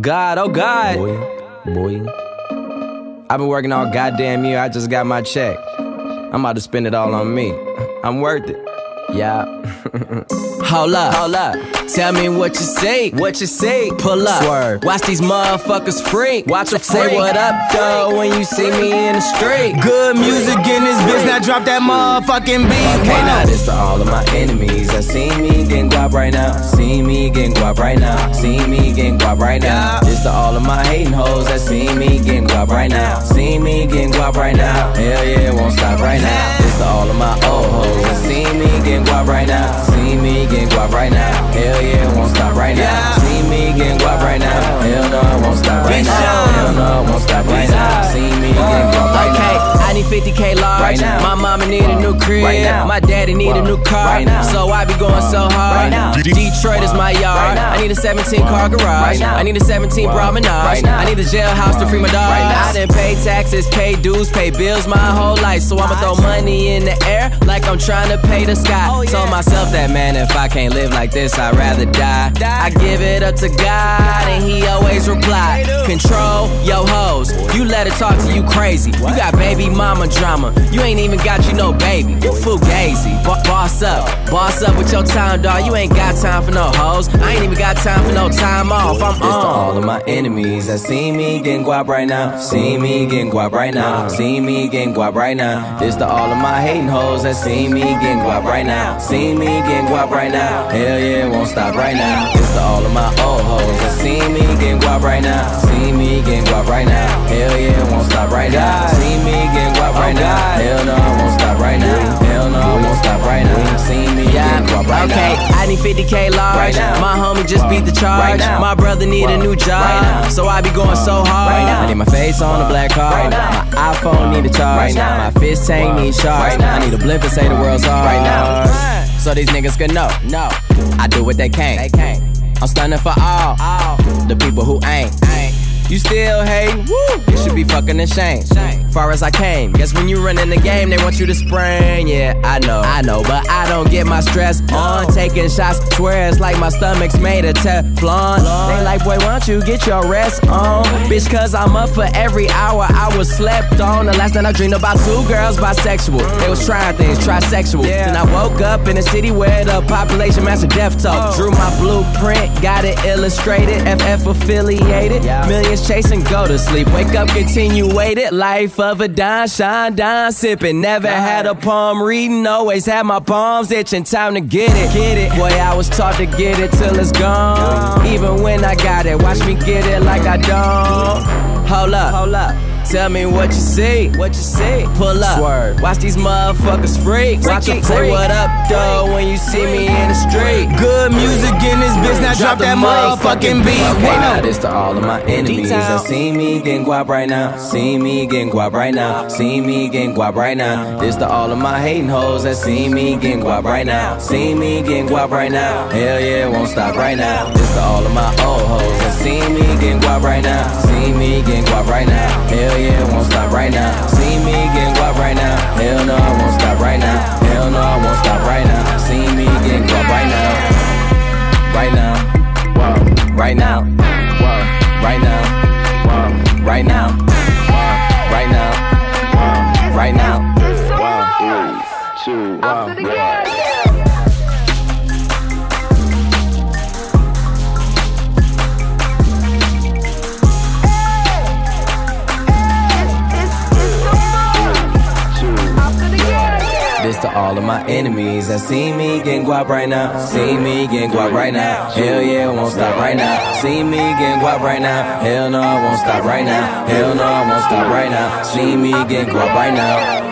God, oh God. Boy, boy. I've been working all goddamn year. I just got my check. I'm about to spend it all on me. I'm worth it. Yeah. hold up, hold up. Tell me what you see, what you see. Pull up, Swerve. watch these motherfuckers freak. Watch 'em Say what up, though, when you see me in the street. Good music in this bitch, now drop that motherfucking beat. Okay, Whoa. now this to all of my enemies that see me getting guap right now. See me getting guap right now. See me getting guap right now. This to all of my hating hoes that see me getting guap right now. See me getting guap right now. Hell yeah, it won't stop right now. This to all of my old hoes that see me getting guap right now. See me getting guap right now. Hell yeah, won't stop right now. See me getting guap right now. Hell no, won't stop right Big now. Hell no, won't stop right now. Need 50k large. Right now. My mama need a new crib. Right now. My daddy need a new car. Right now. So I be going so hard. Right now. Detroit is my yard. Right now. I need a 17 car garage. Right now. I need a 17 promenade. Right now. I need a jailhouse to free my dog. Right now. I done pay taxes, pay dues, pay bills my whole life. So I'ma throw money in the air like I'm trying to pay the sky. Oh, Told myself that man, if I can't live like this, I'd rather die. I give it up to God, and He always reply. Control your hoes. You let her talk to you crazy. You got baby mama drama. You ain't even got you no baby. You fugazi. Bo- boss up, boss up with your time, dog. You ain't got time for no hoes. I ain't even got time for no time off. I'm This to all of my enemies that see me getting guap right now. See me getting guap right now. See me getting guap right now. This to all of my hating hoes that see me getting guap right now. See me getting guap right now. Hell yeah, it won't stop right now. This to all of my old hoes that see me getting guap right now. See me getting guap right now. Hell yeah, it won't stop right now. Right now. Hell no, it won't stop right now. Hell no, it won't stop right now. See me getting right okay, now. I need 50k large. Right now. My homie just beat the charge. Right now. My brother need a new job. Right now. So I be going so hard. Right now. I need my face on a black card. Right now. My iPhone need a charge. Right now. My Fisker need charge. Right now. I need a blimp and say the world's hard. Right now. So these niggas can know. No. I do what they can't. They can't. I'm stunning for all. All. The people who ain't. Ain't. You still hating? Woo! You should be fucking ashamed. Far as I came, guess when you run in the game, they want you to spring. Yeah, I know, I know, but I don't get my stress on. Taking shots, swear it's like my stomach's made of Teflon. They like, boy, why don't you get your rest on? Bitch, cause I'm up for every hour I was slept on. The last night I dreamed about two girls bisexual. They was trying things, trisexual. Then I woke up in a city where the population a death toll. Oh. Drew my blueprint, got it illustrated, FF affiliated. Millions chasing, go to sleep. Wake up, continue waited. Life of a dime, shine, dime, sipping. Never had a palm reading, always had my palms itching. Time to get it, get it. Boy, I was taught to get it till it's gone. Even when I got it, watch me get it like I don't. Hold up, hold up. Tell me what you see, what you see. Pull up, Swerve. watch these motherfuckers freak. Watch them say what up, though, when you see me in the street. Good music in this bitch, now drop that motherfucking beat. Okay, now this to all of my enemies that see me getting guap right now. See me getting guap right now. See me getting guap right now. This to all of my hating hoes that see me getting guap right now. See me getting guap right now. Hell yeah, won't stop right now. This to all of my old hoes that see me getting guap right now. See me getting guap right now. Hell yeah, won't stop right now. See me getting guap right now. Hell no, it won't stop right now. Hell no, it won't stop right now. See me getting guap right now. Right now. Whoa. Right now. Whoa. Right now. Whoa. Right now. Whoa. Right now. Whoa. Right now. Three, two, one. To all of my enemies that see me getting guap right now. See me getting guap right now. Hell yeah, won't stop right now. See me getting guap right now. Hell no, it won't stop right now. Hell no, it won't stop right now. See me getting guap right now.